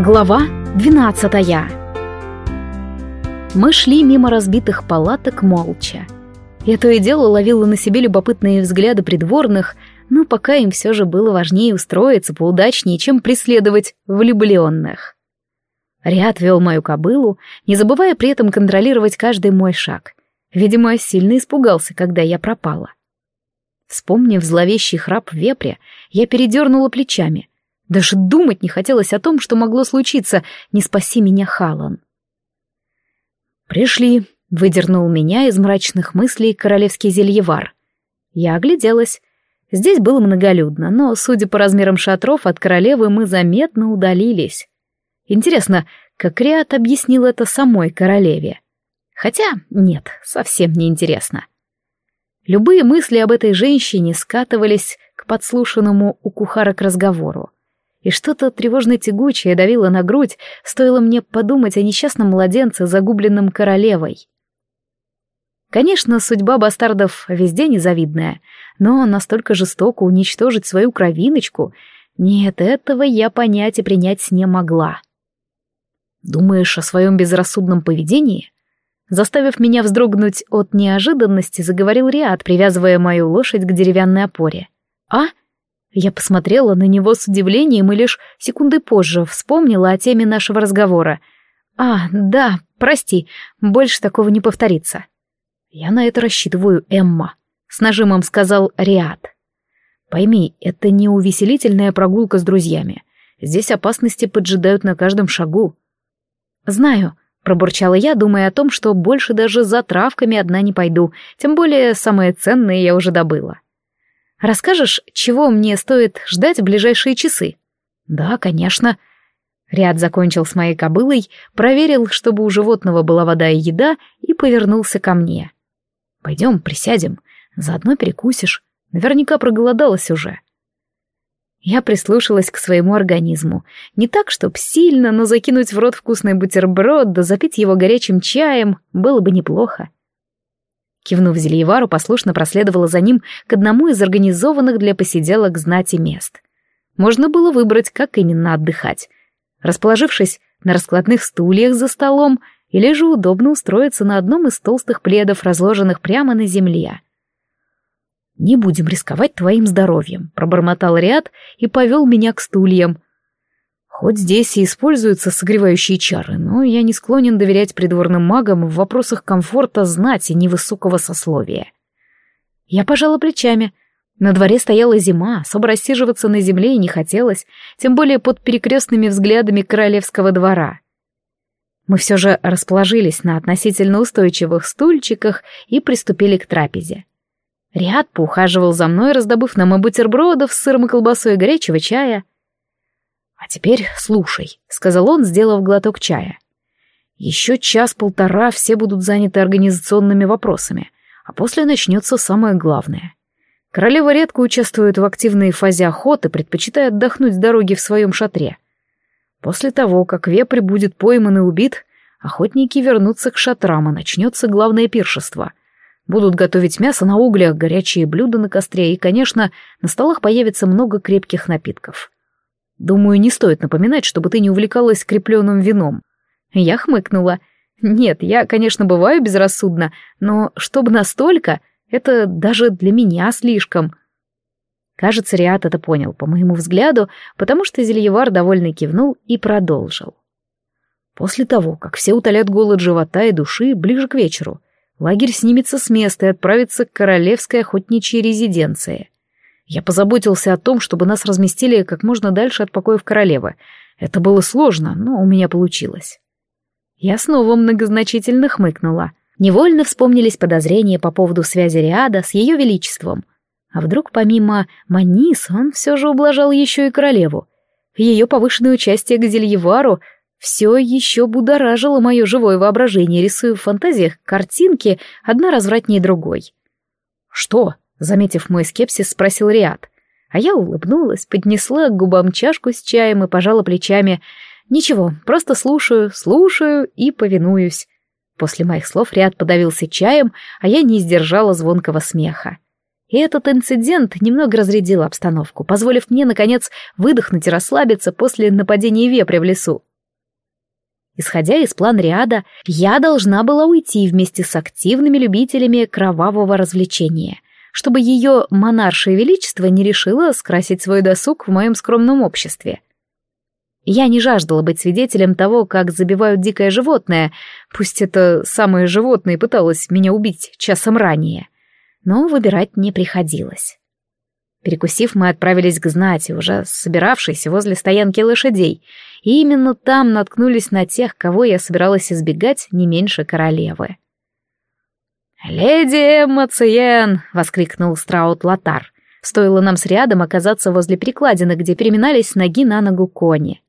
Глава 12 Мы шли мимо разбитых палаток молча. Я то и дело ловила на себе любопытные взгляды придворных, но пока им все же было важнее устроиться поудачнее, чем преследовать влюбленных. Ряд вел мою кобылу, не забывая при этом контролировать каждый мой шаг. Видимо, сильно испугался, когда я пропала. Вспомнив зловещий храп вепря, я передернула плечами — даже думать не хотелось о том, что могло случиться, не спаси меня Халан. «Пришли», — выдернул меня из мрачных мыслей королевский зельевар. Я огляделась. Здесь было многолюдно, но, судя по размерам шатров, от королевы мы заметно удалились. Интересно, как Риат объяснил это самой королеве? Хотя, нет, совсем не интересно. Любые мысли об этой женщине скатывались к подслушанному у кухарок разговору и что-то тревожно-тягучее давило на грудь, стоило мне подумать о несчастном младенце, загубленном королевой. Конечно, судьба бастардов везде незавидная, но настолько жестоко уничтожить свою кровиночку, нет, этого я понять и принять не могла. Думаешь о своем безрассудном поведении? Заставив меня вздрогнуть от неожиданности, заговорил Риад, привязывая мою лошадь к деревянной опоре. «А?» Я посмотрела на него с удивлением и лишь секунды позже вспомнила о теме нашего разговора. «А, да, прости, больше такого не повторится». «Я на это рассчитываю, Эмма», — с нажимом сказал Риад. «Пойми, это не увеселительная прогулка с друзьями. Здесь опасности поджидают на каждом шагу». «Знаю», — пробурчала я, думая о том, что больше даже за травками одна не пойду, тем более самое ценное я уже добыла. Расскажешь, чего мне стоит ждать в ближайшие часы? Да, конечно. Ряд закончил с моей кобылой, проверил, чтобы у животного была вода и еда, и повернулся ко мне. Пойдем, присядем, заодно перекусишь. Наверняка проголодалась уже. Я прислушалась к своему организму. Не так, чтоб сильно, но закинуть в рот вкусный бутерброд да запить его горячим чаем было бы неплохо. Кивнув Зельевару, послушно проследовала за ним к одному из организованных для посиделок знати мест. Можно было выбрать, как именно отдыхать. Расположившись на раскладных стульях за столом, или же удобно устроиться на одном из толстых пледов, разложенных прямо на земле. «Не будем рисковать твоим здоровьем», — пробормотал Риад и повел меня к стульям, Хоть здесь и используются согревающие чары, но я не склонен доверять придворным магам в вопросах комфорта знати невысокого сословия. Я пожала плечами. На дворе стояла зима, особо рассиживаться на земле и не хотелось, тем более под перекрестными взглядами королевского двора. Мы все же расположились на относительно устойчивых стульчиках и приступили к трапезе. Риад поухаживал за мной, раздобыв нам и бутербродов с сыром и колбасой и горячего чая — «А теперь слушай», — сказал он, сделав глоток чая. «Еще час-полтора все будут заняты организационными вопросами, а после начнется самое главное. Королева редко участвует в активной фазе охоты, предпочитая отдохнуть с дороги в своем шатре. После того, как вепрь будет пойман и убит, охотники вернутся к шатрам, и начнется главное пиршество. Будут готовить мясо на углях, горячие блюда на костре, и, конечно, на столах появится много крепких напитков». Думаю, не стоит напоминать, чтобы ты не увлекалась крепленным вином. Я хмыкнула. Нет, я, конечно, бываю безрассудна, но чтобы настолько, это даже для меня слишком. Кажется, Риат это понял, по моему взгляду, потому что Зельевар довольно кивнул и продолжил. После того, как все утолят голод живота и души, ближе к вечеру, лагерь снимется с места и отправится к королевской охотничьей резиденции. Я позаботился о том, чтобы нас разместили как можно дальше от покоев королевы. Это было сложно, но у меня получилось. Я снова многозначительно хмыкнула. Невольно вспомнились подозрения по поводу связи Риада с ее величеством. А вдруг помимо Манис он все же ублажал еще и королеву? Ее повышенное участие к Зельевару все еще будоражило мое живое воображение, рисуя в фантазиях картинки, одна развратнее другой. «Что?» Заметив мой скепсис, спросил Риад. А я улыбнулась, поднесла к губам чашку с чаем и пожала плечами. «Ничего, просто слушаю, слушаю и повинуюсь». После моих слов Риад подавился чаем, а я не сдержала звонкого смеха. И этот инцидент немного разрядил обстановку, позволив мне, наконец, выдохнуть и расслабиться после нападения вепря в лесу. Исходя из плана Риада, я должна была уйти вместе с активными любителями кровавого развлечения, чтобы ее монаршее величество не решило скрасить свой досуг в моем скромном обществе. Я не жаждала быть свидетелем того, как забивают дикое животное, пусть это самое животное пыталось меня убить часом ранее, но выбирать не приходилось. Перекусив, мы отправились к знати, уже собиравшейся возле стоянки лошадей, и именно там наткнулись на тех, кого я собиралась избегать не меньше королевы. «Леди Мациен!» — воскликнул Страут Латар. Стоило нам с рядом оказаться возле перекладины, где переминались ноги на ногу кони.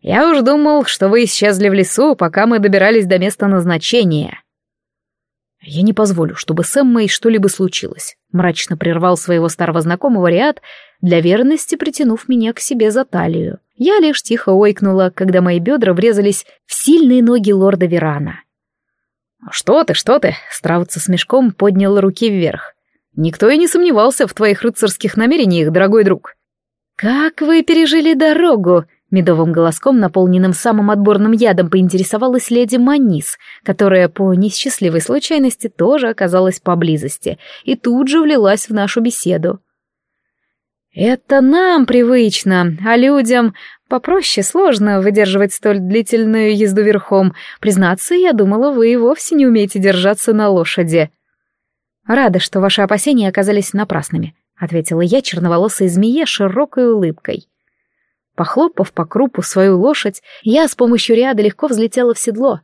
«Я уж думал, что вы исчезли в лесу, пока мы добирались до места назначения». «Я не позволю, чтобы с Эммой что-либо случилось», — мрачно прервал своего старого знакомого Риад, для верности притянув меня к себе за талию. Я лишь тихо ойкнула, когда мои бедра врезались в сильные ноги лорда Верана. «Что ты, что ты?» — Страут со смешком поднял руки вверх. «Никто и не сомневался в твоих рыцарских намерениях, дорогой друг». «Как вы пережили дорогу?» Медовым голоском, наполненным самым отборным ядом, поинтересовалась леди Манис, которая по несчастливой случайности тоже оказалась поблизости и тут же влилась в нашу беседу. «Это нам привычно, а людям попроще сложно выдерживать столь длительную езду верхом. Признаться, я думала, вы и вовсе не умеете держаться на лошади». «Рада, что ваши опасения оказались напрасными», — ответила я черноволосой змее широкой улыбкой. Похлопав по крупу свою лошадь, я с помощью ряда легко взлетела в седло.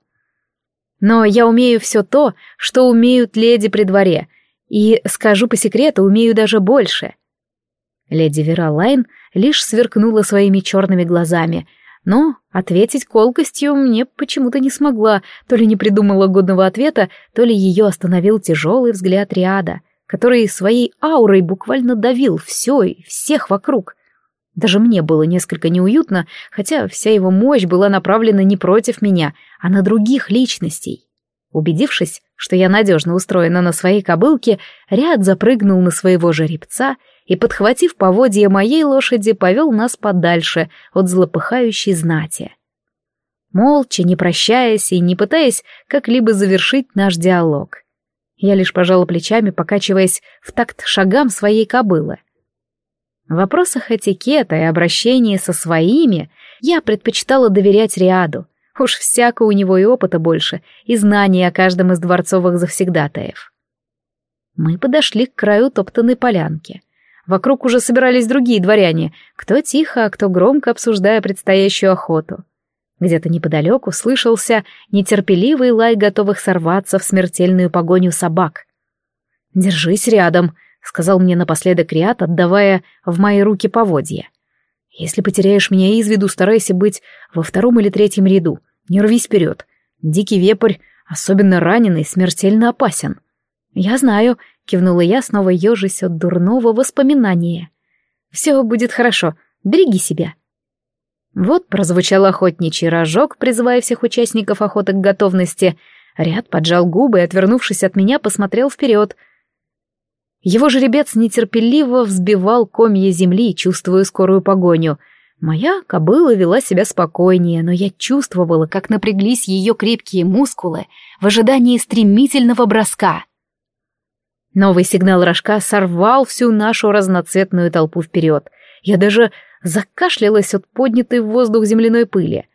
Но я умею все то, что умеют леди при дворе, и, скажу по секрету, умею даже больше. Леди Вералайн лишь сверкнула своими черными глазами, но ответить колкостью мне почему-то не смогла, то ли не придумала годного ответа, то ли ее остановил тяжелый взгляд Риада, который своей аурой буквально давил все и всех вокруг — даже мне было несколько неуютно, хотя вся его мощь была направлена не против меня, а на других личностей. Убедившись, что я надежно устроена на своей кобылке, Ряд запрыгнул на своего жеребца и, подхватив поводья моей лошади, повел нас подальше от злопыхающей знати. Молча, не прощаясь и не пытаясь как-либо завершить наш диалог. Я лишь пожала плечами, покачиваясь в такт шагам своей кобылы. В вопросах этикета и обращения со своими я предпочитала доверять Риаду. Уж всяко у него и опыта больше, и знаний о каждом из дворцовых завсегдатаев. Мы подошли к краю топтанной полянки. Вокруг уже собирались другие дворяне, кто тихо, а кто громко обсуждая предстоящую охоту. Где-то неподалеку слышался нетерпеливый лай готовых сорваться в смертельную погоню собак. «Держись рядом», — сказал мне напоследок Риат, отдавая в мои руки поводья. «Если потеряешь меня из виду, старайся быть во втором или третьем ряду. Не рвись вперед. Дикий вепрь, особенно раненый, смертельно опасен». «Я знаю», — кивнула я, снова ежась от дурного воспоминания. «Все будет хорошо. Береги себя». Вот прозвучал охотничий рожок, призывая всех участников охоты к готовности. Ряд поджал губы и, отвернувшись от меня, посмотрел вперед — его жеребец нетерпеливо взбивал комья земли, чувствуя скорую погоню. Моя кобыла вела себя спокойнее, но я чувствовала, как напряглись ее крепкие мускулы в ожидании стремительного броска. Новый сигнал рожка сорвал всю нашу разноцветную толпу вперед. Я даже закашлялась от поднятой в воздух земляной пыли.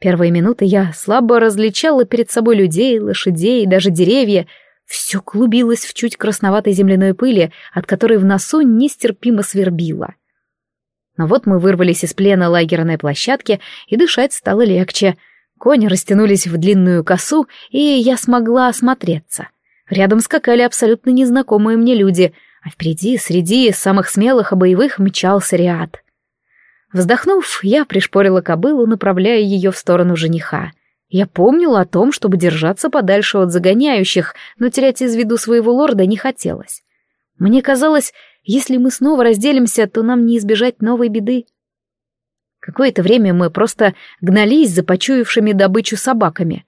Первые минуты я слабо различала перед собой людей, лошадей и даже деревья, все клубилось в чуть красноватой земляной пыли, от которой в носу нестерпимо свербило. Но вот мы вырвались из плена лагерной площадки, и дышать стало легче. Кони растянулись в длинную косу, и я смогла осмотреться. Рядом скакали абсолютно незнакомые мне люди, а впереди, среди самых смелых и боевых, мчался Риад. Вздохнув, я пришпорила кобылу, направляя ее в сторону жениха — я помнила о том, чтобы держаться подальше от загоняющих, но терять из виду своего лорда не хотелось. Мне казалось, если мы снова разделимся, то нам не избежать новой беды. Какое-то время мы просто гнались за почуявшими добычу собаками.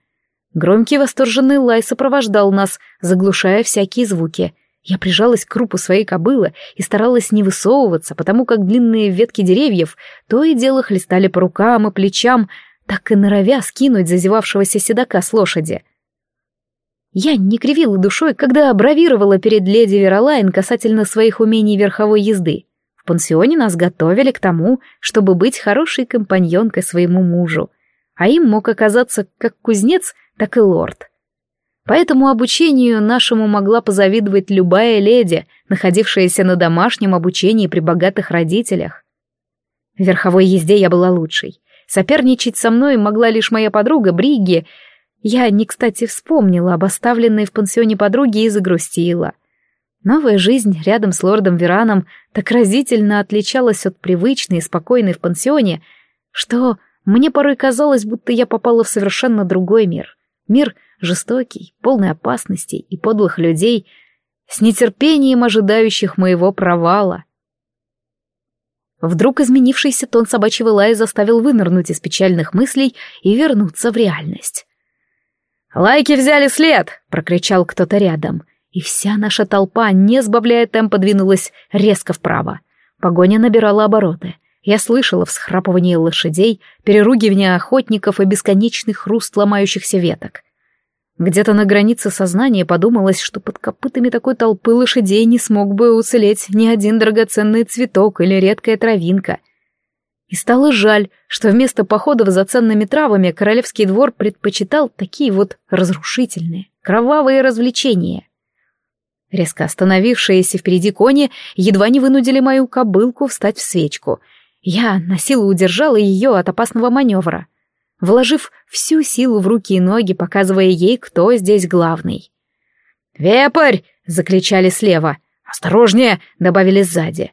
Громкий восторженный лай сопровождал нас, заглушая всякие звуки. Я прижалась к крупу своей кобылы и старалась не высовываться, потому как длинные ветки деревьев то и дело хлестали по рукам и плечам, так и норовя скинуть зазевавшегося седока с лошади. Я не кривила душой, когда бравировала перед леди Веролайн касательно своих умений верховой езды. В пансионе нас готовили к тому, чтобы быть хорошей компаньонкой своему мужу, а им мог оказаться как кузнец, так и лорд. Поэтому обучению нашему могла позавидовать любая леди, находившаяся на домашнем обучении при богатых родителях. В верховой езде я была лучшей. Соперничать со мной могла лишь моя подруга Бриги. Я не кстати вспомнила об оставленной в пансионе подруге и загрустила. Новая жизнь рядом с лордом Вераном так разительно отличалась от привычной и спокойной в пансионе, что мне порой казалось, будто я попала в совершенно другой мир. Мир жестокий, полный опасностей и подлых людей, с нетерпением ожидающих моего провала. Вдруг изменившийся тон собачьего лая заставил вынырнуть из печальных мыслей и вернуться в реальность. «Лайки взяли след!» — прокричал кто-то рядом, и вся наша толпа, не сбавляя темпа, двинулась резко вправо. Погоня набирала обороты. Я слышала всхрапывание лошадей, переругивание охотников и бесконечный хруст ломающихся веток. Где-то на границе сознания подумалось, что под копытами такой толпы лошадей не смог бы уцелеть ни один драгоценный цветок или редкая травинка. И стало жаль, что вместо походов за ценными травами королевский двор предпочитал такие вот разрушительные, кровавые развлечения. Резко остановившиеся впереди кони едва не вынудили мою кобылку встать в свечку. Я на силу удержала ее от опасного маневра — вложив всю силу в руки и ноги, показывая ей, кто здесь главный. «Вепрь!» — закричали слева. «Осторожнее!» — добавили сзади.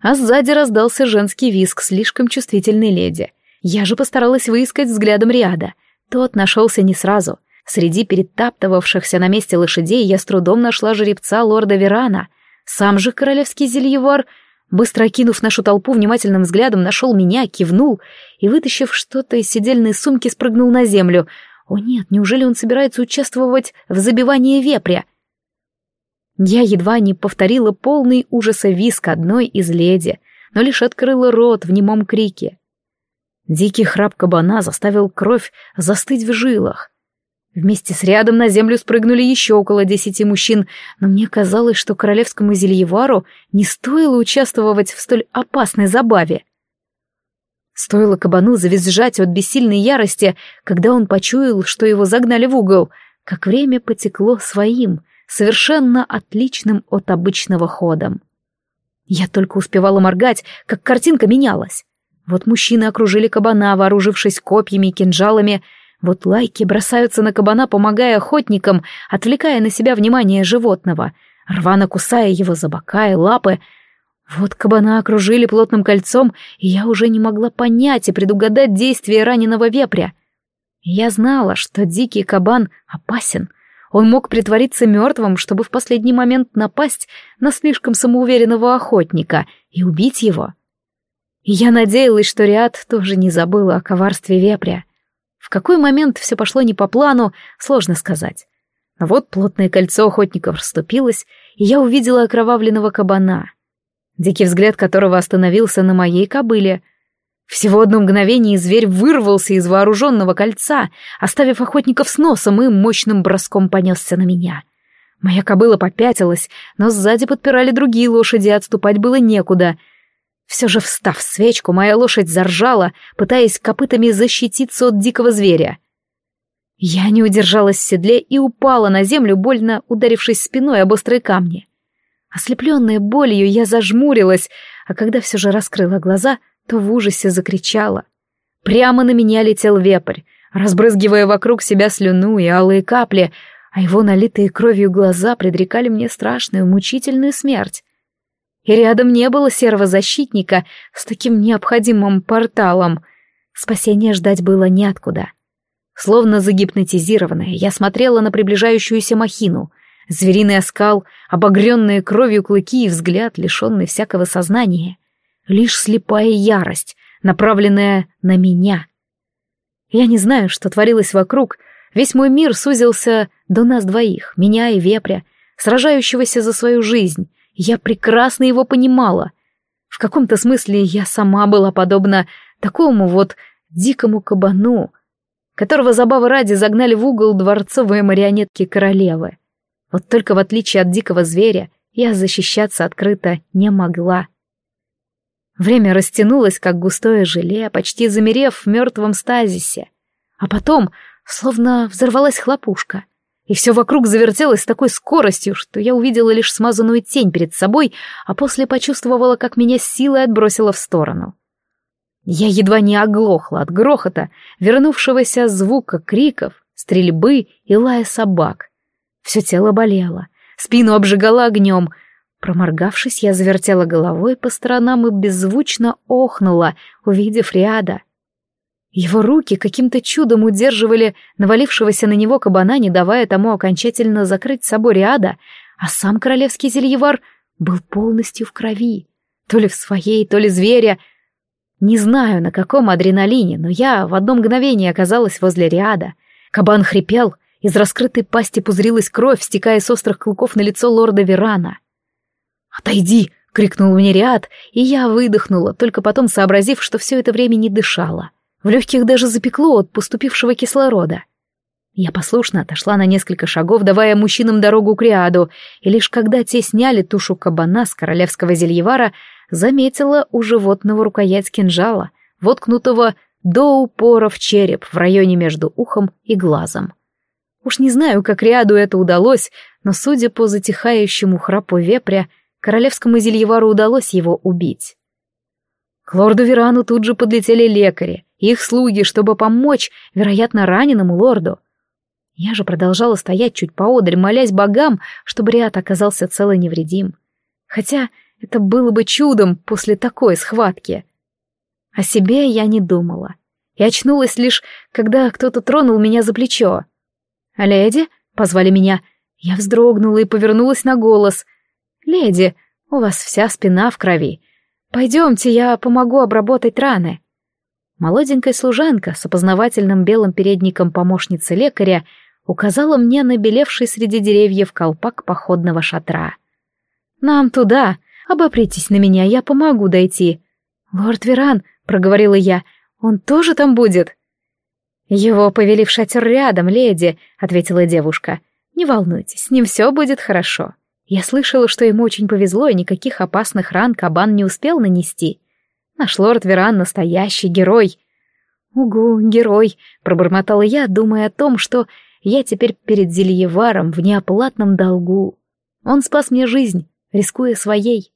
А сзади раздался женский виск слишком чувствительной леди. Я же постаралась выискать взглядом Риада. Тот нашелся не сразу. Среди перетаптывавшихся на месте лошадей я с трудом нашла жеребца лорда Верана. Сам же королевский зельевар Быстро окинув нашу толпу внимательным взглядом, нашел меня, кивнул и, вытащив что-то из сидельной сумки, спрыгнул на землю. О нет, неужели он собирается участвовать в забивании вепря? Я едва не повторила полный ужаса виск одной из леди, но лишь открыла рот в немом крике. Дикий храп кабана заставил кровь застыть в жилах. Вместе с рядом на землю спрыгнули еще около десяти мужчин, но мне казалось, что королевскому зельевару не стоило участвовать в столь опасной забаве. Стоило кабану завизжать от бессильной ярости, когда он почуял, что его загнали в угол, как время потекло своим, совершенно отличным от обычного ходом. Я только успевала моргать, как картинка менялась. Вот мужчины окружили кабана, вооружившись копьями и кинжалами, вот лайки бросаются на кабана, помогая охотникам, отвлекая на себя внимание животного, рвано кусая его за бока и лапы. Вот кабана окружили плотным кольцом, и я уже не могла понять и предугадать действия раненого вепря. Я знала, что дикий кабан опасен. Он мог притвориться мертвым, чтобы в последний момент напасть на слишком самоуверенного охотника и убить его. Я надеялась, что Риад тоже не забыла о коварстве вепря. В какой момент все пошло не по плану, сложно сказать. А вот плотное кольцо охотников расступилось, и я увидела окровавленного кабана, дикий взгляд которого остановился на моей кобыле. Всего одно мгновение зверь вырвался из вооруженного кольца, оставив охотников с носом и мощным броском понесся на меня. Моя кобыла попятилась, но сзади подпирали другие лошади, отступать было некуда — все же встав свечку, моя лошадь заржала, пытаясь копытами защититься от дикого зверя. Я не удержалась в седле и упала на землю, больно ударившись спиной об острые камни. Ослепленная болью, я зажмурилась, а когда все же раскрыла глаза, то в ужасе закричала. Прямо на меня летел вепрь, разбрызгивая вокруг себя слюну и алые капли, а его налитые кровью глаза предрекали мне страшную, мучительную смерть и рядом не было серого защитника с таким необходимым порталом. Спасения ждать было неоткуда. Словно загипнотизированная, я смотрела на приближающуюся махину. Звериный оскал, обогренные кровью клыки и взгляд, лишенный всякого сознания. Лишь слепая ярость, направленная на меня. Я не знаю, что творилось вокруг. Весь мой мир сузился до нас двоих, меня и вепря, сражающегося за свою жизнь, я прекрасно его понимала. В каком-то смысле я сама была подобна такому вот дикому кабану, которого забавы ради загнали в угол дворцовые марионетки королевы. Вот только в отличие от дикого зверя, я защищаться открыто не могла. Время растянулось, как густое желе, почти замерев в мертвом стазисе. А потом, словно взорвалась хлопушка, и все вокруг завертелось с такой скоростью, что я увидела лишь смазанную тень перед собой, а после почувствовала, как меня силой отбросило в сторону. Я едва не оглохла от грохота, вернувшегося звука криков, стрельбы и лая собак. Все тело болело, спину обжигало огнем. Проморгавшись, я завертела головой по сторонам и беззвучно охнула, увидев Риада. Его руки каким-то чудом удерживали навалившегося на него кабана, не давая тому окончательно закрыть собой Риада, а сам королевский зельевар был полностью в крови. То ли в своей, то ли зверя. Не знаю, на каком адреналине, но я в одно мгновение оказалась возле Риада. Кабан хрипел — из раскрытой пасти пузырилась кровь, стекая с острых клыков на лицо лорда Верана. «Отойди!» — крикнул мне Риад, и я выдохнула, только потом сообразив, что все это время не дышала. В легких даже запекло от поступившего кислорода. Я послушно отошла на несколько шагов, давая мужчинам дорогу к Риаду, и лишь когда те сняли тушу кабана с королевского зельевара, заметила у животного рукоять кинжала, воткнутого до упора в череп в районе между ухом и глазом. Уж не знаю, как Риаду это удалось, но, судя по затихающему храпу вепря, королевскому зельевару удалось его убить. К лорду Верану тут же подлетели лекари, их слуги, чтобы помочь, вероятно, раненому лорду. Я же продолжала стоять чуть поодаль, молясь богам, чтобы Риад оказался цел и невредим. Хотя это было бы чудом после такой схватки. О себе я не думала. И очнулась лишь, когда кто-то тронул меня за плечо. «Леди?» — позвали меня. Я вздрогнула и повернулась на голос. «Леди, у вас вся спина в крови. Пойдемте, я помогу обработать раны». Молоденькая служанка с опознавательным белым передником помощницы лекаря указала мне на белевший среди деревьев колпак походного шатра. «Нам туда. Обопритесь на меня, я помогу дойти». «Лорд Веран», — проговорила я, — «он тоже там будет?» «Его повели в шатер рядом, леди», — ответила девушка. «Не волнуйтесь, с ним все будет хорошо. Я слышала, что ему очень повезло, и никаких опасных ран кабан не успел нанести. Наш лорд Веран — настоящий герой». «Угу, герой», — пробормотала я, думая о том, что я теперь перед Зельеваром в неоплатном долгу. Он спас мне жизнь, рискуя своей.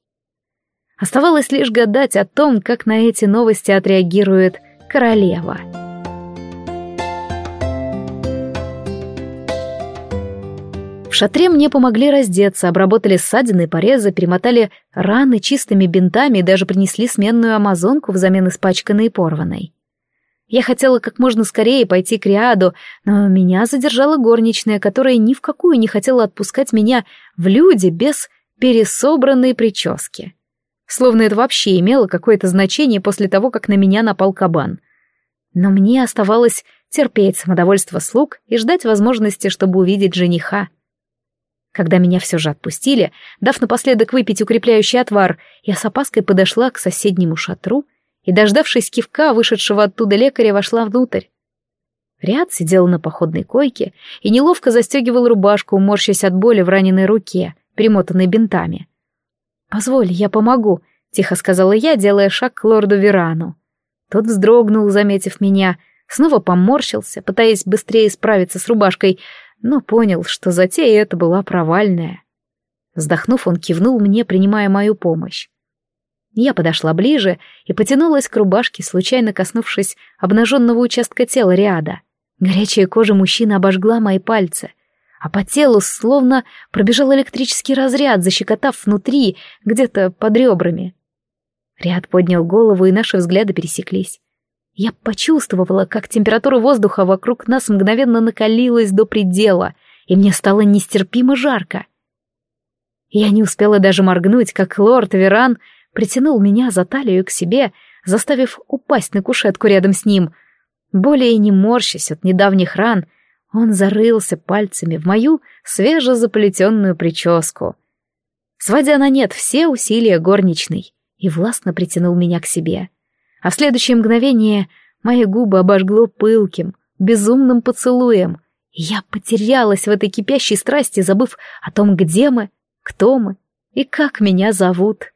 Оставалось лишь гадать о том, как на эти новости отреагирует королева. В шатре мне помогли раздеться, обработали ссадины порезы, перемотали раны чистыми бинтами и даже принесли сменную амазонку взамен испачканной и порванной. Я хотела как можно скорее пойти к Риаду, но меня задержала горничная, которая ни в какую не хотела отпускать меня в люди без пересобранной прически. Словно это вообще имело какое-то значение после того, как на меня напал кабан. Но мне оставалось терпеть самодовольство слуг и ждать возможности, чтобы увидеть жениха. Когда меня все же отпустили, дав напоследок выпить укрепляющий отвар, я с опаской подошла к соседнему шатру и, дождавшись кивка, вышедшего оттуда лекаря, вошла внутрь. Ряд сидел на походной койке и неловко застегивал рубашку, морщась от боли в раненой руке, примотанной бинтами. «Позволь, я помогу», — тихо сказала я, делая шаг к лорду Верану. Тот вздрогнул, заметив меня, снова поморщился, пытаясь быстрее справиться с рубашкой, но понял, что затея эта была провальная. Вздохнув, он кивнул мне, принимая мою помощь. Я подошла ближе и потянулась к рубашке, случайно коснувшись обнаженного участка тела Риада. Горячая кожа мужчины обожгла мои пальцы, а по телу словно пробежал электрический разряд, защекотав внутри, где-то под ребрами. Риад поднял голову, и наши взгляды пересеклись. Я почувствовала, как температура воздуха вокруг нас мгновенно накалилась до предела, и мне стало нестерпимо жарко. Я не успела даже моргнуть, как лорд Веран притянул меня за талию к себе, заставив упасть на кушетку рядом с ним. Более не морщась от недавних ран, он зарылся пальцами в мою свежезаплетенную прическу. Сводя на нет все усилия горничной, и властно притянул меня к себе — а в следующее мгновение Мои губы обожгло пылким, безумным поцелуем. я потерялась в этой кипящей страсти, забыв о том, где мы, кто мы и как меня зовут.